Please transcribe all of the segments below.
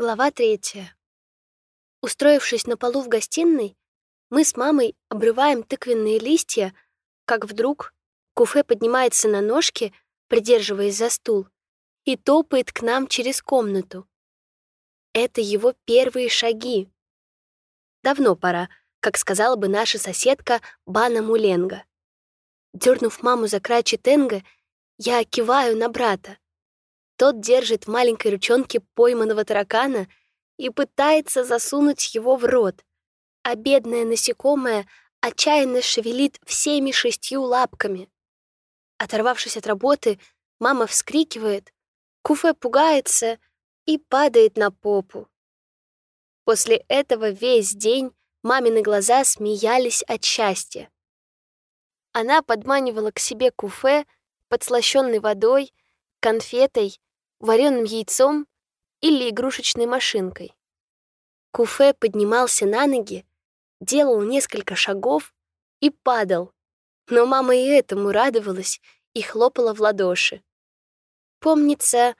Глава третья. Устроившись на полу в гостиной, мы с мамой обрываем тыквенные листья, как вдруг Куфе поднимается на ножки, придерживаясь за стул, и топает к нам через комнату. Это его первые шаги. Давно пора, как сказала бы наша соседка Бана Муленга. Дернув маму за край читенга, я киваю на брата. Тот держит в маленькой ручонке пойманного таракана и пытается засунуть его в рот, а бедное насекомое отчаянно шевелит всеми шестью лапками. Оторвавшись от работы, мама вскрикивает, Куфе пугается и падает на попу. После этого весь день мамины глаза смеялись от счастья. Она подманивала к себе куфе, подслащенной водой, конфетой, вареным яйцом или игрушечной машинкой. Куфе поднимался на ноги, делал несколько шагов и падал, но мама и этому радовалась и хлопала в ладоши. Помнится,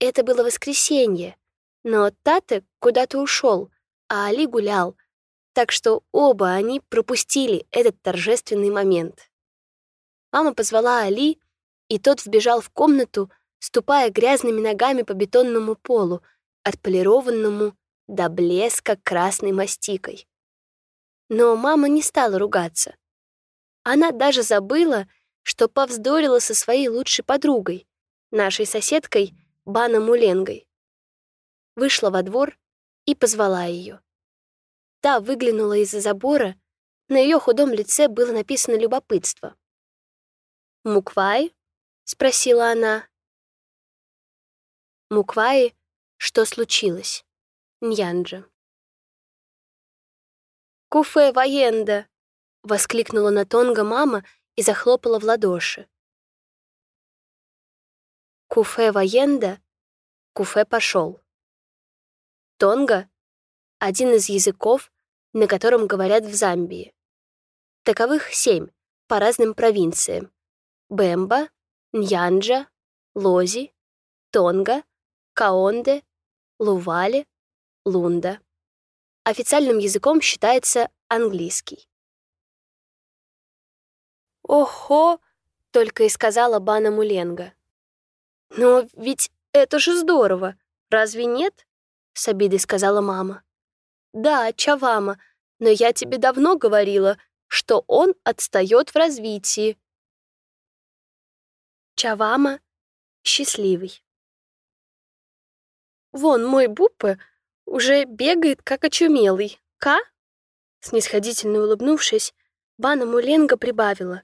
это было воскресенье, но Тата куда-то ушел, а Али гулял, так что оба они пропустили этот торжественный момент. Мама позвала Али, и тот вбежал в комнату, ступая грязными ногами по бетонному полу, отполированному до блеска красной мастикой. Но мама не стала ругаться. Она даже забыла, что повздорила со своей лучшей подругой, нашей соседкой Бана Муленгой. Вышла во двор и позвала ее. Та выглянула из-за забора, на ее худом лице было написано любопытство. «Муквай?» — спросила она. Муквай, что случилось? Ньянджа. «Куфе военда!» — воскликнула на Тонга мама и захлопала в ладоши. Куфе военда, куфе пошел. Тонга — один из языков, на котором говорят в Замбии. Таковых семь по разным провинциям. Бемба, Ньянджа, Лози, Тонга, Каонде, Лувале, Лунда. Официальным языком считается английский. «Охо!» — только и сказала Бана Муленга. «Но ведь это же здорово, разве нет?» — с обидой сказала мама. «Да, Чавама, но я тебе давно говорила, что он отстает в развитии». Чавама — счастливый. Вон мой Буппе уже бегает, как очумелый. Ка?» Снисходительно улыбнувшись, Бана Муленга прибавила.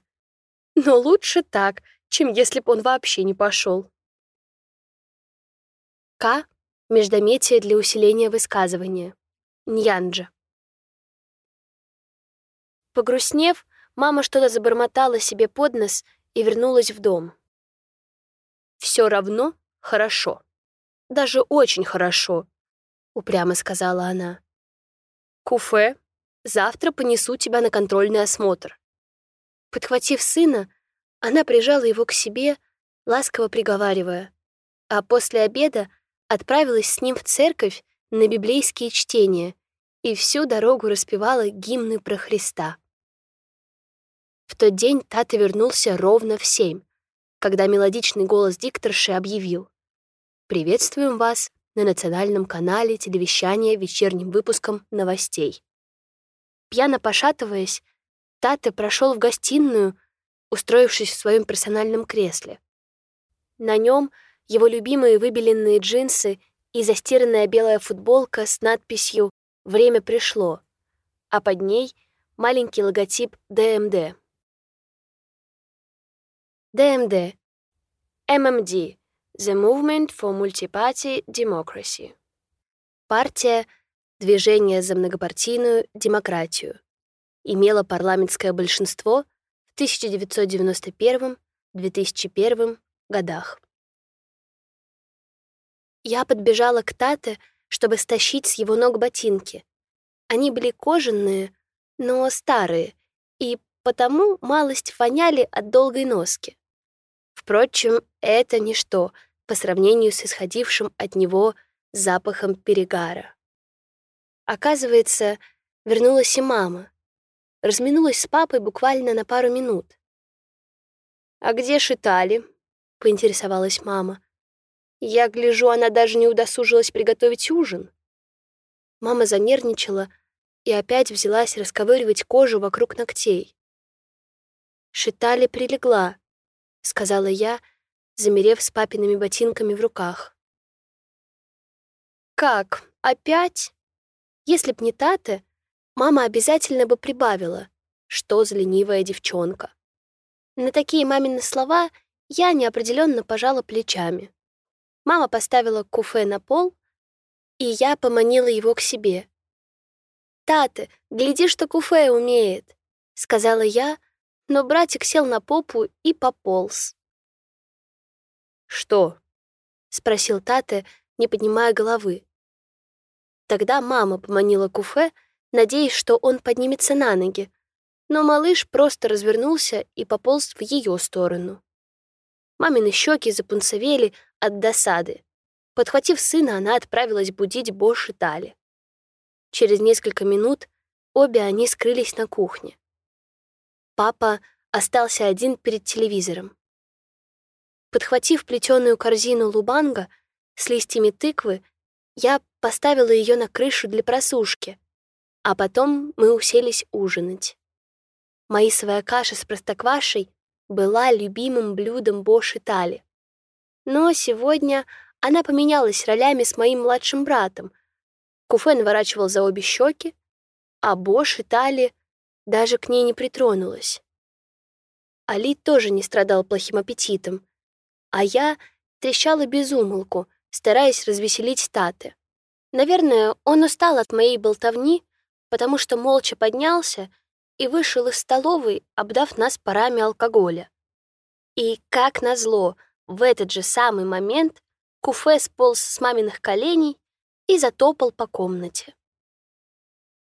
«Но лучше так, чем если б он вообще не пошел. К — междометие для усиления высказывания. Ньянджа. Погрустнев, мама что-то забормотала себе под нос и вернулась в дом. «Все равно хорошо», даже очень хорошо», — упрямо сказала она. «Куфе, завтра понесу тебя на контрольный осмотр». Подхватив сына, она прижала его к себе, ласково приговаривая, а после обеда отправилась с ним в церковь на библейские чтения и всю дорогу распевала гимны про Христа. В тот день Тата вернулся ровно в семь, когда мелодичный голос дикторши объявил. Приветствуем вас на национальном канале телевещания вечерним выпуском новостей. Пьяно пошатываясь, Тате прошел в гостиную, устроившись в своем персональном кресле. На нем его любимые выбеленные джинсы и застиранная белая футболка с надписью «Время пришло», а под ней маленький логотип ДМД. ДМД. ММД The Movement for Multiparty Democracy. Партия «Движение за многопартийную демократию» имела парламентское большинство в 1991-2001 годах. Я подбежала к Тате, чтобы стащить с его ног ботинки. Они были кожаные, но старые, и потому малость воняли от долгой носки. Впрочем, это ничто по сравнению с исходившим от него запахом перегара. Оказывается, вернулась и мама. Разминулась с папой буквально на пару минут. «А где Шитали?» — поинтересовалась мама. «Я гляжу, она даже не удосужилась приготовить ужин». Мама занервничала и опять взялась расковыривать кожу вокруг ногтей. «Шитали прилегла», — сказала я, замерев с папиными ботинками в руках. «Как? Опять?» Если б не Тата, мама обязательно бы прибавила, что за ленивая девчонка. На такие мамины слова я неопределенно пожала плечами. Мама поставила куфе на пол, и я поманила его к себе. «Тата, гляди, что куфе умеет», — сказала я, но братик сел на попу и пополз. «Что?» — спросил Тата, не поднимая головы. Тогда мама поманила Куфе, надеясь, что он поднимется на ноги, но малыш просто развернулся и пополз в ее сторону. Мамины щеки запунцовели от досады. Подхватив сына, она отправилась будить Бош и Тали. Через несколько минут обе они скрылись на кухне. Папа остался один перед телевизором. Подхватив плетеную корзину лубанга с листьями тыквы, я поставила ее на крышу для просушки, а потом мы уселись ужинать. Маисовая каша с простоквашей была любимым блюдом Боши Тали. Но сегодня она поменялась ролями с моим младшим братом. Куфе наворачивал за обе щеки, а Бош и Тали даже к ней не притронулась. Али тоже не страдал плохим аппетитом, а я трещала без умолку, стараясь развеселить Таты. Наверное, он устал от моей болтовни, потому что молча поднялся и вышел из столовой, обдав нас парами алкоголя. И, как назло, в этот же самый момент Куфе сполз с маминых коленей и затопал по комнате.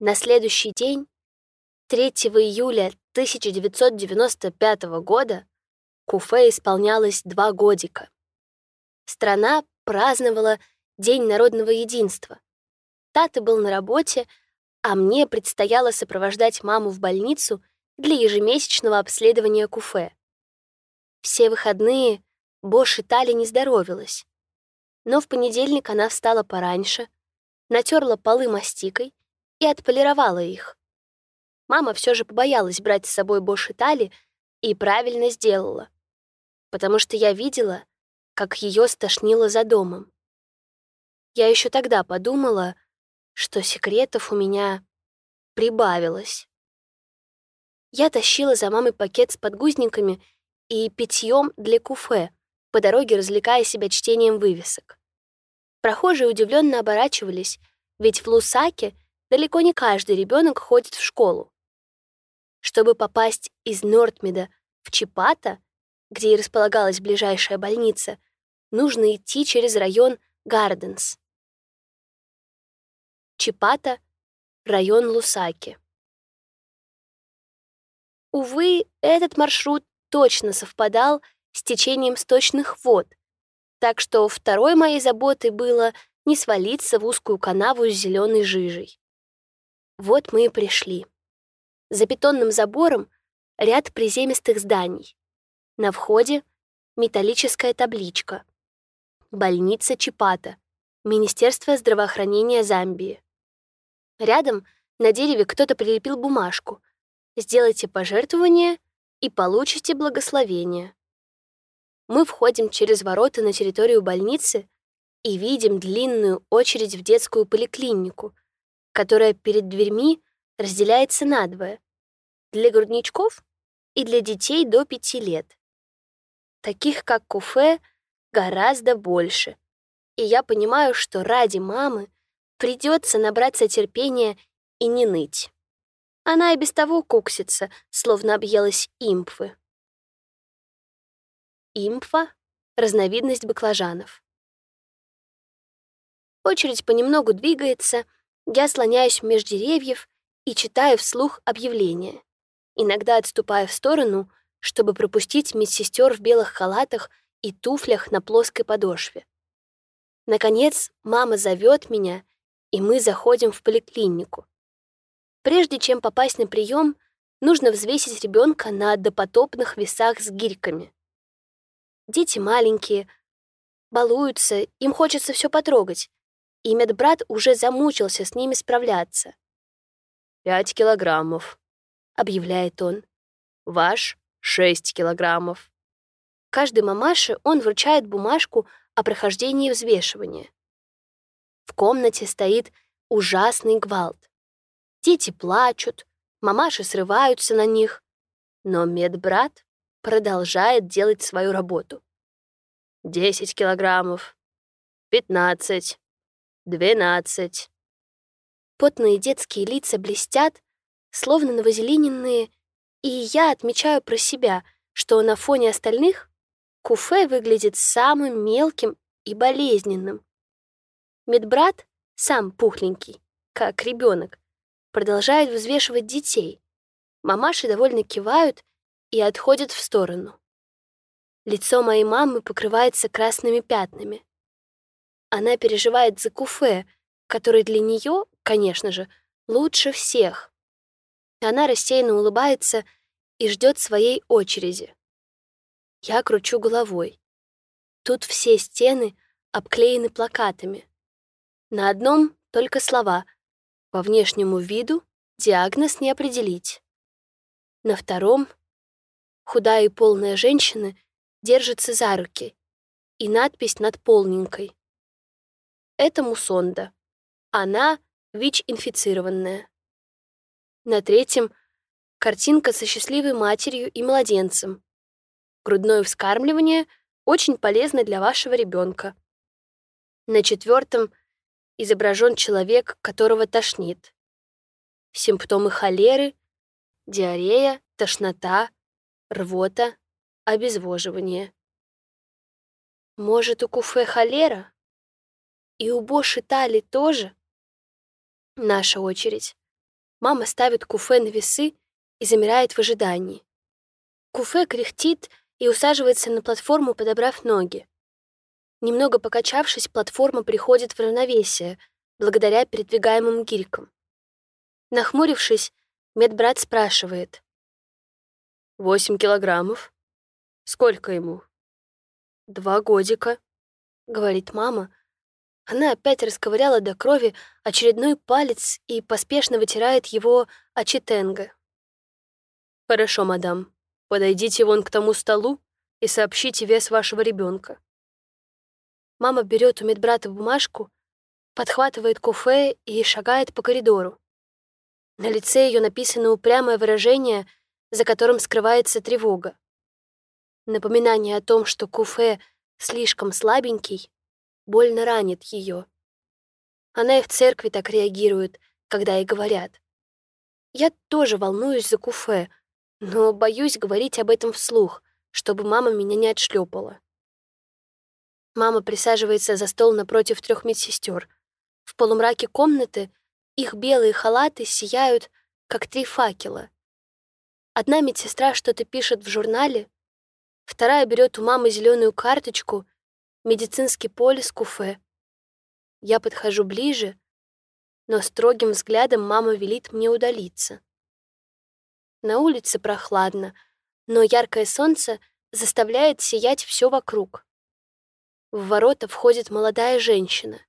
На следующий день, 3 июля 1995 года, Куфе исполнялось два годика. Страна праздновала День народного единства. Тата был на работе, а мне предстояло сопровождать маму в больницу для ежемесячного обследования Куфе. Все выходные Бош и Тали не здоровилась. Но в понедельник она встала пораньше, натерла полы мастикой и отполировала их. Мама все же побоялась брать с собой Бош и Тали и правильно сделала, потому что я видела, как ее стошнило за домом. Я еще тогда подумала, что секретов у меня прибавилось. Я тащила за мамой пакет с подгузниками и питьем для куфе, по дороге развлекая себя чтением вывесок. Прохожие удивленно оборачивались, ведь в Лусаке далеко не каждый ребенок ходит в школу. Чтобы попасть из Нортмеда в Чипата, где и располагалась ближайшая больница, нужно идти через район Гарденс. Чипата, район Лусаки. Увы, этот маршрут точно совпадал с течением сточных вод, так что второй моей заботой было не свалиться в узкую канаву с зеленой жижей. Вот мы и пришли. За бетонным забором ряд приземистых зданий. На входе металлическая табличка. Больница Чипата. Министерство здравоохранения Замбии. Рядом на дереве кто-то прилепил бумажку. Сделайте пожертвование и получите благословение. Мы входим через ворота на территорию больницы и видим длинную очередь в детскую поликлинику, которая перед дверьми разделяется надвое — для грудничков и для детей до пяти лет. Таких, как Куфе, гораздо больше. И я понимаю, что ради мамы Придется набраться терпения и не ныть. Она и без того куксится, словно объелась импвы. Импва — разновидность баклажанов. Очередь понемногу двигается, я слоняюсь меж деревьев и читаю вслух объявления, иногда отступая в сторону, чтобы пропустить медсестер в белых халатах и туфлях на плоской подошве. Наконец, мама зовет меня, и мы заходим в поликлинику. Прежде чем попасть на прием, нужно взвесить ребенка на допотопных весах с гирьками. Дети маленькие, балуются, им хочется все потрогать, и медбрат уже замучился с ними справляться. «Пять килограммов», — объявляет он. «Ваш — шесть килограммов». Каждой мамаше он вручает бумажку о прохождении взвешивания. В комнате стоит ужасный гвалт. Дети плачут, мамаши срываются на них, но медбрат продолжает делать свою работу. Десять килограммов, пятнадцать, двенадцать. Потные детские лица блестят, словно новозелененные, и я отмечаю про себя, что на фоне остальных Куфе выглядит самым мелким и болезненным. Медбрат, сам пухленький, как ребенок, продолжает взвешивать детей. Мамаши довольно кивают и отходят в сторону. Лицо моей мамы покрывается красными пятнами. Она переживает за Куфе, который для нее, конечно же, лучше всех. Она рассеянно улыбается и ждет своей очереди. Я кручу головой. Тут все стены обклеены плакатами. На одном только слова «По внешнему виду диагноз не определить». На втором худая и полная женщина держится за руки и надпись над полненькой. Это мусонда. Она ВИЧ-инфицированная. На третьем — картинка со счастливой матерью и младенцем, Грудное вскармливание очень полезно для вашего ребенка. На четвертом изображен человек, которого тошнит. Симптомы холеры — диарея, тошнота, рвота, обезвоживание. Может, у Куфе холера? И у Боши Тали тоже? Наша очередь. Мама ставит Куфе на весы и замирает в ожидании. Куфе кряхтит и усаживается на платформу, подобрав ноги. Немного покачавшись, платформа приходит в равновесие, благодаря передвигаемым гирькам. Нахмурившись, медбрат спрашивает. «Восемь килограммов? Сколько ему?» «Два годика», — говорит мама. Она опять расковыряла до крови очередной палец и поспешно вытирает его очетенго. «Хорошо, мадам», Подойдите вон к тому столу и сообщите вес вашего ребенка. Мама берет у медбрата бумажку, подхватывает куфе и шагает по коридору. На лице ее написано упрямое выражение, за которым скрывается тревога. Напоминание о том, что куфе слишком слабенький, больно ранит ее. Она и в церкви так реагирует, когда ей говорят. Я тоже волнуюсь за куфе, но боюсь говорить об этом вслух, чтобы мама меня не отшлепала. Мама присаживается за стол напротив трех медсестер. В полумраке комнаты их белые халаты сияют, как три факела. Одна медсестра что-то пишет в журнале, вторая берет у мамы зеленую карточку, медицинский полис куфе. Я подхожу ближе, но строгим взглядом мама велит мне удалиться. На улице прохладно, но яркое солнце заставляет сиять все вокруг. В ворота входит молодая женщина.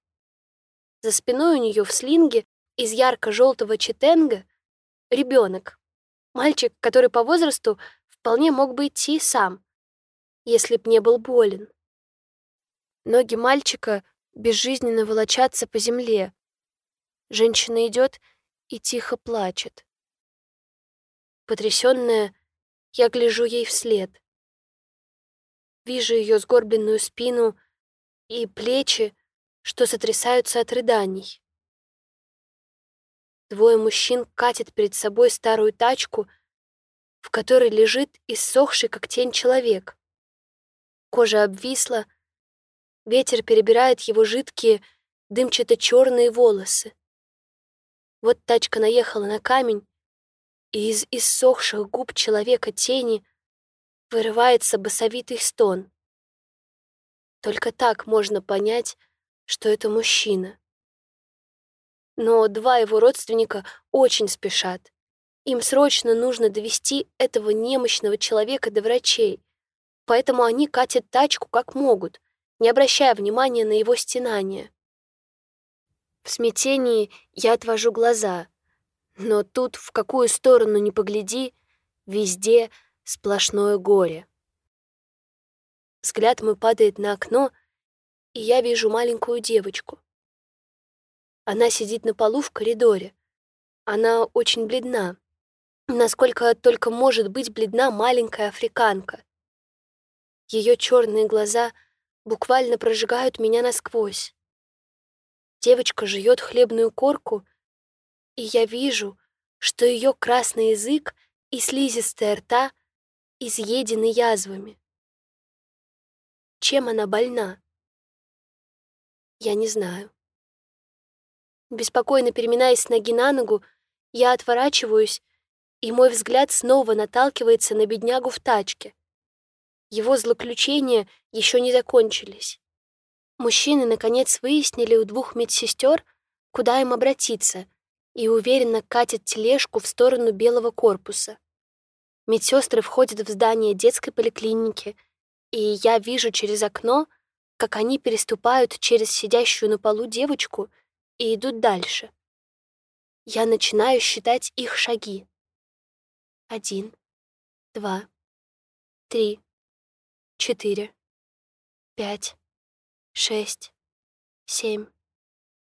За спиной у нее в слинге из ярко-желтого четенга ребенок, мальчик, который по возрасту вполне мог бы идти сам, если б не был болен. Ноги мальчика безжизненно волочатся по земле. Женщина идет и тихо плачет. Потрясённая, я гляжу ей вслед. Вижу ее сгорбленную спину и плечи, что сотрясаются от рыданий. Двое мужчин катят перед собой старую тачку, в которой лежит иссохший, как тень, человек. Кожа обвисла, ветер перебирает его жидкие, дымчато-черные волосы. Вот тачка наехала на камень, и из иссохших губ человека тени вырывается басовитый стон. Только так можно понять, что это мужчина. Но два его родственника очень спешат. Им срочно нужно довести этого немощного человека до врачей, поэтому они катят тачку как могут, не обращая внимания на его стенание. В смятении я отвожу глаза, но тут, в какую сторону ни погляди, везде сплошное горе. Взгляд мой падает на окно, и я вижу маленькую девочку. Она сидит на полу в коридоре. Она очень бледна. Насколько только может быть бледна маленькая африканка. Ее черные глаза буквально прожигают меня насквозь. Девочка жует хлебную корку, и я вижу, что ее красный язык и слизистая рта изъедены язвами. Чем она больна? Я не знаю. Беспокойно переминаясь с ноги на ногу, я отворачиваюсь, и мой взгляд снова наталкивается на беднягу в тачке. Его злоключения еще не закончились. Мужчины, наконец, выяснили у двух медсестер, куда им обратиться, и уверенно катят тележку в сторону белого корпуса. Медсестры входят в здание детской поликлиники, и я вижу через окно, как они переступают через сидящую на полу девочку — и идут дальше. Я начинаю считать их шаги. Один, два, три, четыре, пять, шесть, семь,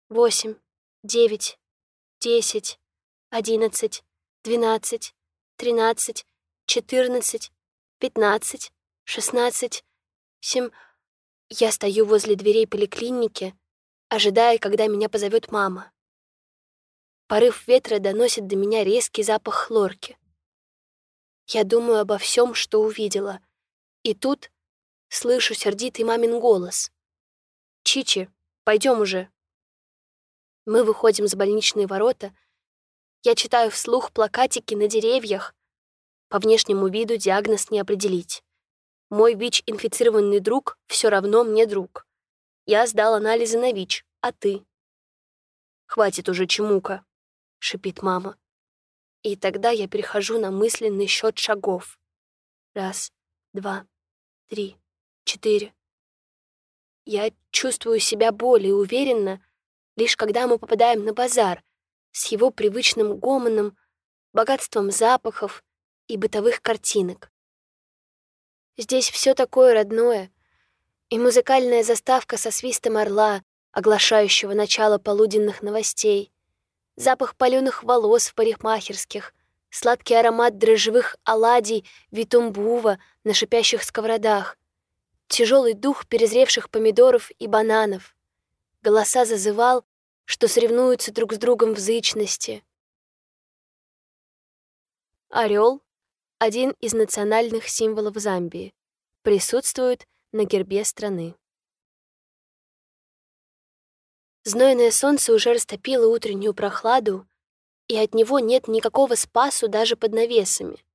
восемь, девять, десять, одиннадцать, двенадцать, тринадцать, четырнадцать, пятнадцать, шестнадцать, семь. Я стою возле дверей поликлиники, ожидая, когда меня позовет мама. Порыв ветра доносит до меня резкий запах хлорки. Я думаю обо всем, что увидела. И тут слышу сердитый мамин голос. «Чичи, пойдем уже». Мы выходим с больничные ворота. Я читаю вслух плакатики на деревьях. По внешнему виду диагноз не определить. Мой ВИЧ-инфицированный друг все равно мне друг. Я сдал анализы на ВИЧ, а ты? Хватит уже чемука, шипит мама. И тогда я перехожу на мысленный счет шагов. Раз, два, три, четыре. Я чувствую себя более уверенно, лишь когда мы попадаем на базар с его привычным гомоном, богатством запахов и бытовых картинок. Здесь все такое родное, и музыкальная заставка со свистом орла, оглашающего начало полуденных новостей, запах паленых волос в парикмахерских, сладкий аромат дрожжевых оладий витумбува на шипящих сковородах, тяжелый дух перезревших помидоров и бананов. Голоса зазывал, что соревнуются друг с другом в зычности. Орел — один из национальных символов Замбии. Присутствует на гербе страны. Знойное солнце уже растопило утреннюю прохладу, и от него нет никакого спасу даже под навесами.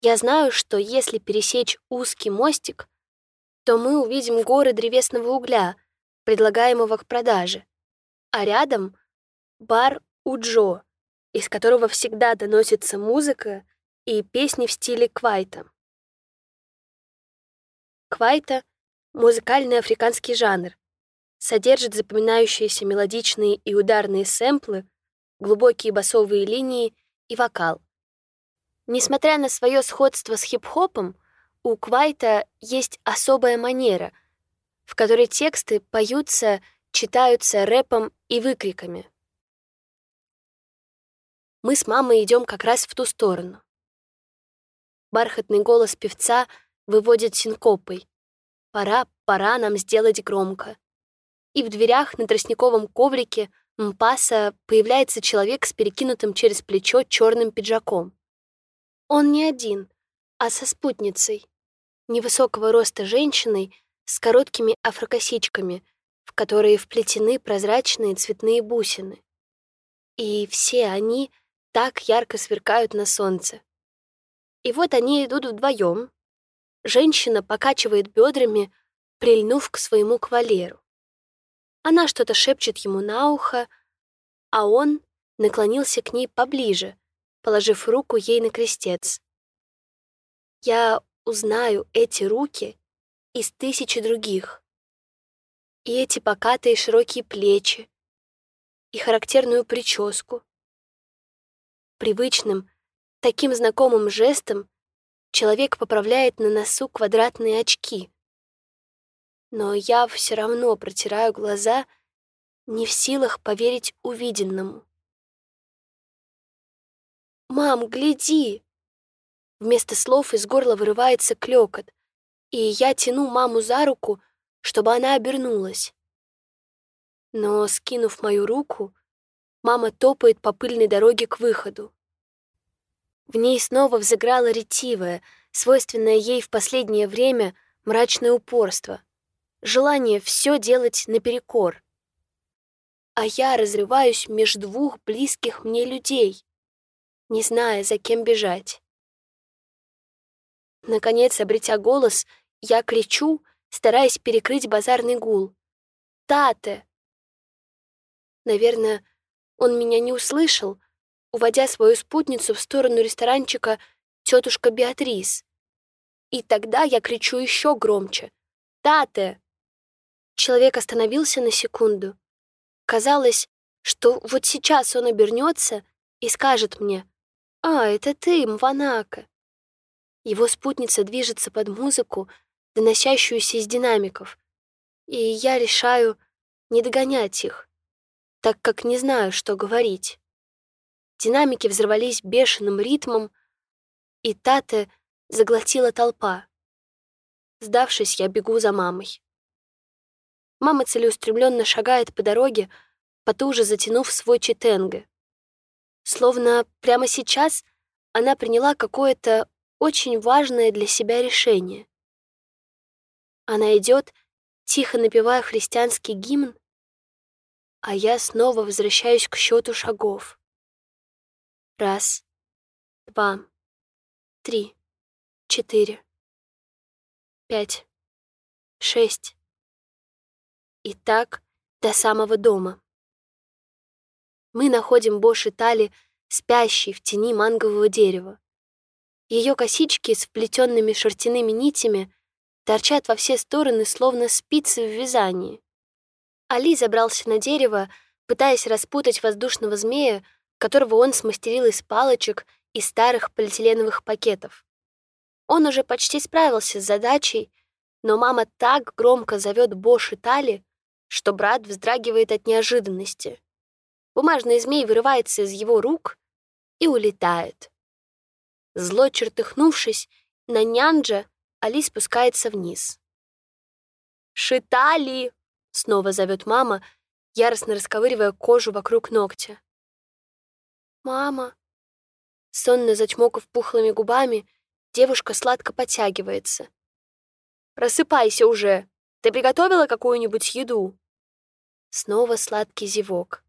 Я знаю, что если пересечь узкий мостик, то мы увидим горы древесного угля, предлагаемого к продаже, а рядом — бар Уджо, из которого всегда доносится музыка и песни в стиле квайта. Квайта — музыкальный африканский жанр. Содержит запоминающиеся мелодичные и ударные сэмплы, глубокие басовые линии и вокал. Несмотря на свое сходство с хип-хопом, у Квайта есть особая манера, в которой тексты поются, читаются рэпом и выкриками. Мы с мамой идем как раз в ту сторону. Бархатный голос певца — выводит синкопой. Пора, пора нам сделать громко. И в дверях на тростниковом коврике Мпаса появляется человек с перекинутым через плечо черным пиджаком. Он не один, а со спутницей, невысокого роста женщиной с короткими афрокосичками, в которые вплетены прозрачные цветные бусины. И все они так ярко сверкают на солнце. И вот они идут вдвоем, Женщина покачивает бедрами, прильнув к своему кавалеру. Она что-то шепчет ему на ухо, а он наклонился к ней поближе, положив руку ей на крестец. Я узнаю эти руки из тысячи других. И эти покатые широкие плечи, и характерную прическу. Привычным, таким знакомым жестом человек поправляет на носу квадратные очки. Но я все равно протираю глаза, не в силах поверить увиденному. «Мам, гляди!» Вместо слов из горла вырывается клёкот, и я тяну маму за руку, чтобы она обернулась. Но, скинув мою руку, мама топает по пыльной дороге к выходу. В ней снова взыграло ретивое, свойственное ей в последнее время мрачное упорство, желание все делать наперекор. А я разрываюсь между двух близких мне людей, не зная, за кем бежать. Наконец, обретя голос, я кричу, стараясь перекрыть базарный гул. «Тате!» Наверное, он меня не услышал, уводя свою спутницу в сторону ресторанчика тетушка Беатрис. И тогда я кричу еще громче. «Тате!» Человек остановился на секунду. Казалось, что вот сейчас он обернется и скажет мне «А, это ты, Мванака!» Его спутница движется под музыку, доносящуюся из динамиков, и я решаю не догонять их так как не знаю, что говорить. Динамики взорвались бешеным ритмом, и Тате заглотила толпа. Сдавшись, я бегу за мамой. Мама целеустремленно шагает по дороге, потуже затянув свой читенге. Словно прямо сейчас она приняла какое-то очень важное для себя решение. Она идет, тихо напевая христианский гимн, а я снова возвращаюсь к счету шагов. Раз, два, три, четыре, пять, шесть. И так до самого дома. Мы находим Боши Тали, спящей в тени мангового дерева. Ее косички с вплетенными шерстяными нитями торчат во все стороны, словно спицы в вязании. Али забрался на дерево, пытаясь распутать воздушного змея, которого он смастерил из палочек и старых полиэтиленовых пакетов. Он уже почти справился с задачей, но мама так громко зовет Бош и Тали, что брат вздрагивает от неожиданности. Бумажный змей вырывается из его рук и улетает. Зло чертыхнувшись, на нянджа Али спускается вниз. «Шитали!» Снова зовет мама, яростно расковыривая кожу вокруг ногтя. «Мама!» Сонно зачмокав пухлыми губами, девушка сладко подтягивается. «Просыпайся уже! Ты приготовила какую-нибудь еду?» Снова сладкий зевок.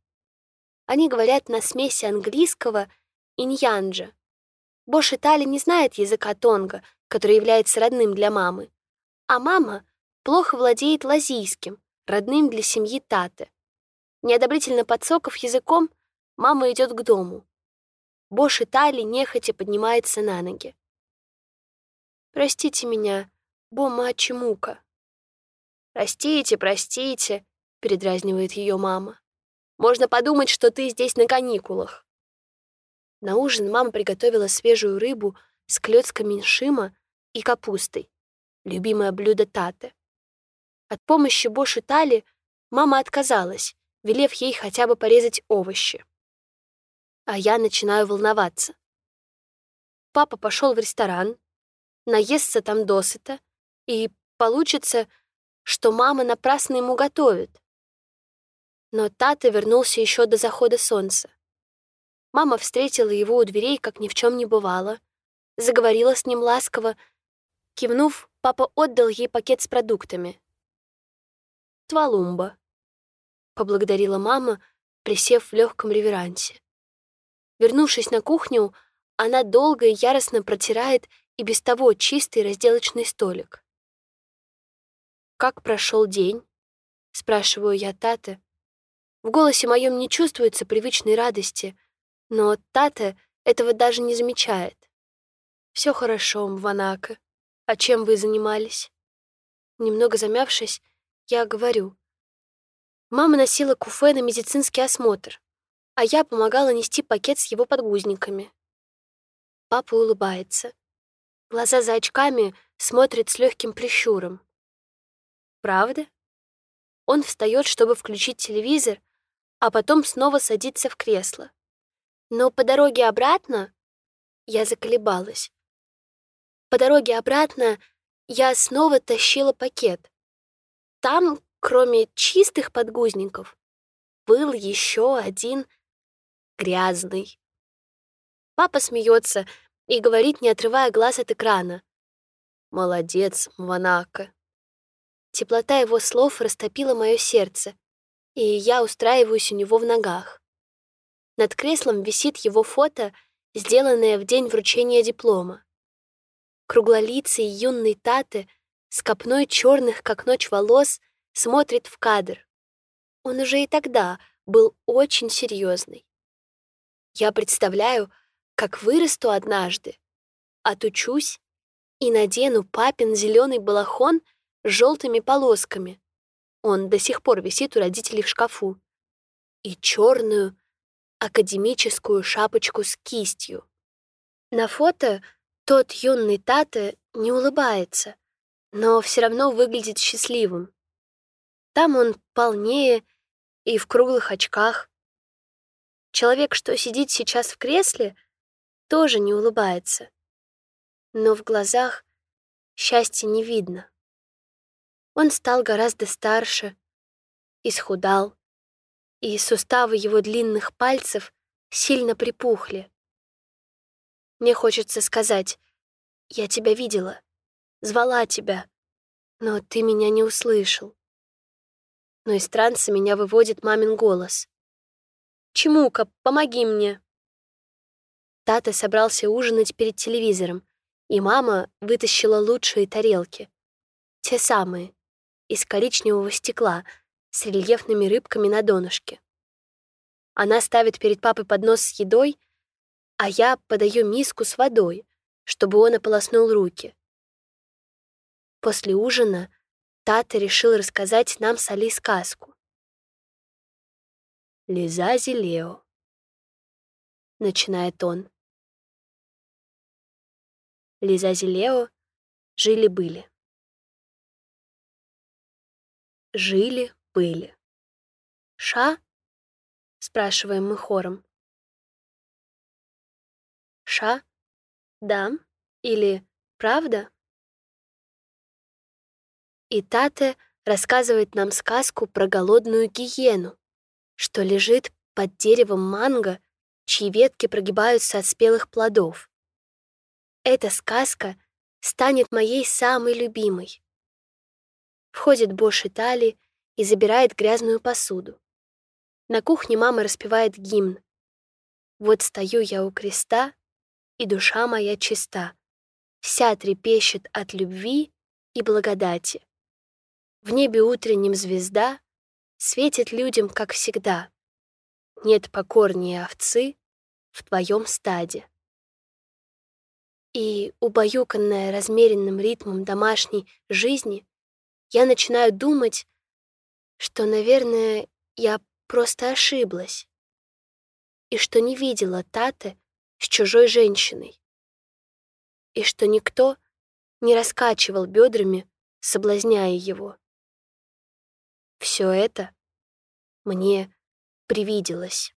Они говорят на смеси английского и ньянджа. Бош Итали не знает языка тонга, который является родным для мамы. А мама плохо владеет лазийским, родным для семьи Таты. Неодобрительно подсоков языком, мама идет к дому. Бош и Тали нехотя поднимается на ноги. «Простите меня, Бо Мачи Мука». «Простите, простите», — передразнивает ее мама. «Можно подумать, что ты здесь на каникулах». На ужин мама приготовила свежую рыбу с клёцками шима и капустой, любимое блюдо Таты. От помощи Боши Тали мама отказалась, велев ей хотя бы порезать овощи. А я начинаю волноваться. Папа пошел в ресторан, наестся там досыта, и получится, что мама напрасно ему готовит. Но Тата вернулся еще до захода солнца. Мама встретила его у дверей, как ни в чем не бывало, заговорила с ним ласково. Кивнув, папа отдал ей пакет с продуктами. Твалумба», — поблагодарила мама, присев в легком реверансе. Вернувшись на кухню, она долго и яростно протирает и без того чистый разделочный столик. «Как прошел день?» — спрашиваю я Таты. В голосе моем не чувствуется привычной радости, но Тата этого даже не замечает. Все хорошо, Мванака. А чем вы занимались? Немного замявшись, я говорю. Мама носила куфе на медицинский осмотр, а я помогала нести пакет с его подгузниками. Папа улыбается. Глаза за очками смотрят с легким прищуром. Правда? Он встает, чтобы включить телевизор, а потом снова садится в кресло. Но по дороге обратно я заколебалась. По дороге обратно я снова тащила пакет. Там, кроме чистых подгузников, был еще один грязный. Папа смеется и говорит, не отрывая глаз от экрана. «Молодец, Монако». Теплота его слов растопила мое сердце, и я устраиваюсь у него в ногах. Над креслом висит его фото, сделанное в день вручения диплома. Круглолицый юный Таты с копной черных, как ночь, волос смотрит в кадр. Он уже и тогда был очень серьезный. Я представляю, как вырасту однажды, отучусь и надену папин зеленый балахон — с желтыми полосками. Он до сих пор висит у родителей в шкафу. И черную академическую шапочку с кистью. На фото тот юный Тата не улыбается, но все равно выглядит счастливым. Там он полнее и в круглых очках. Человек, что сидит сейчас в кресле, тоже не улыбается. Но в глазах счастья не видно. Он стал гораздо старше, исхудал, и суставы его длинных пальцев сильно припухли. Мне хочется сказать, я тебя видела, звала тебя, но ты меня не услышал. Но из транса меня выводит мамин голос. «Чемука, помоги мне!» Тата собрался ужинать перед телевизором, и мама вытащила лучшие тарелки. Те самые, из коричневого стекла с рельефными рыбками на донышке. Она ставит перед папой поднос с едой, а я подаю миску с водой, чтобы он ополоснул руки. После ужина Тата решил рассказать нам с Али сказку. «Лизази Лео», — начинает он. Лизази Лео жили-были. Жили-были. «Ша?» — спрашиваем мы хором. «Ша? Да? Или правда?» И Тате рассказывает нам сказку про голодную гиену, что лежит под деревом манго, чьи ветки прогибаются от спелых плодов. Эта сказка станет моей самой любимой. Входит Бош Итали и забирает грязную посуду. На кухне мама распевает гимн. Вот стою я у креста, и душа моя чиста, вся трепещет от любви и благодати. В небе утреннем звезда светит людям, как всегда. Нет покорнее овцы в твоем стаде. И, убаюканная размеренным ритмом домашней жизни, я начинаю думать, что, наверное, я просто ошиблась и что не видела Таты с чужой женщиной, и что никто не раскачивал бедрами, соблазняя его. Все это мне привиделось.